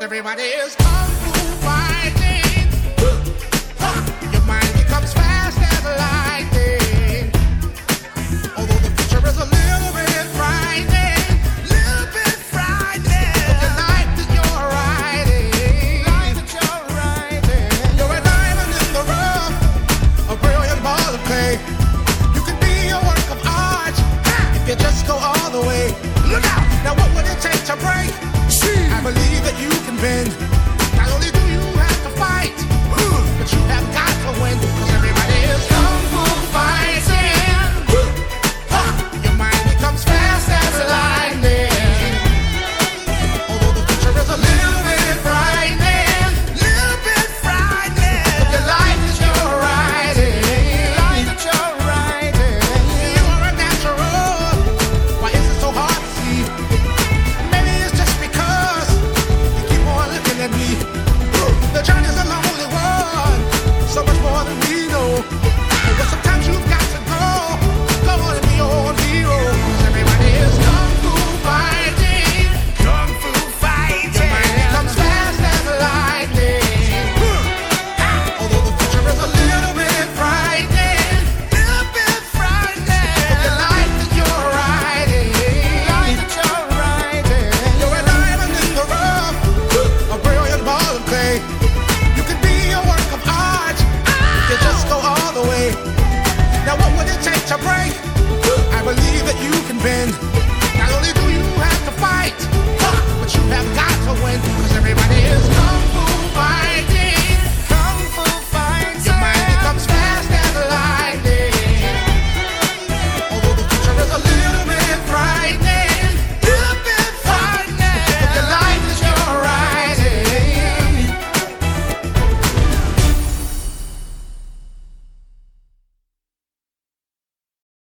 Everybody is coming. Let's go all the way. Look out! Now what would it take to break?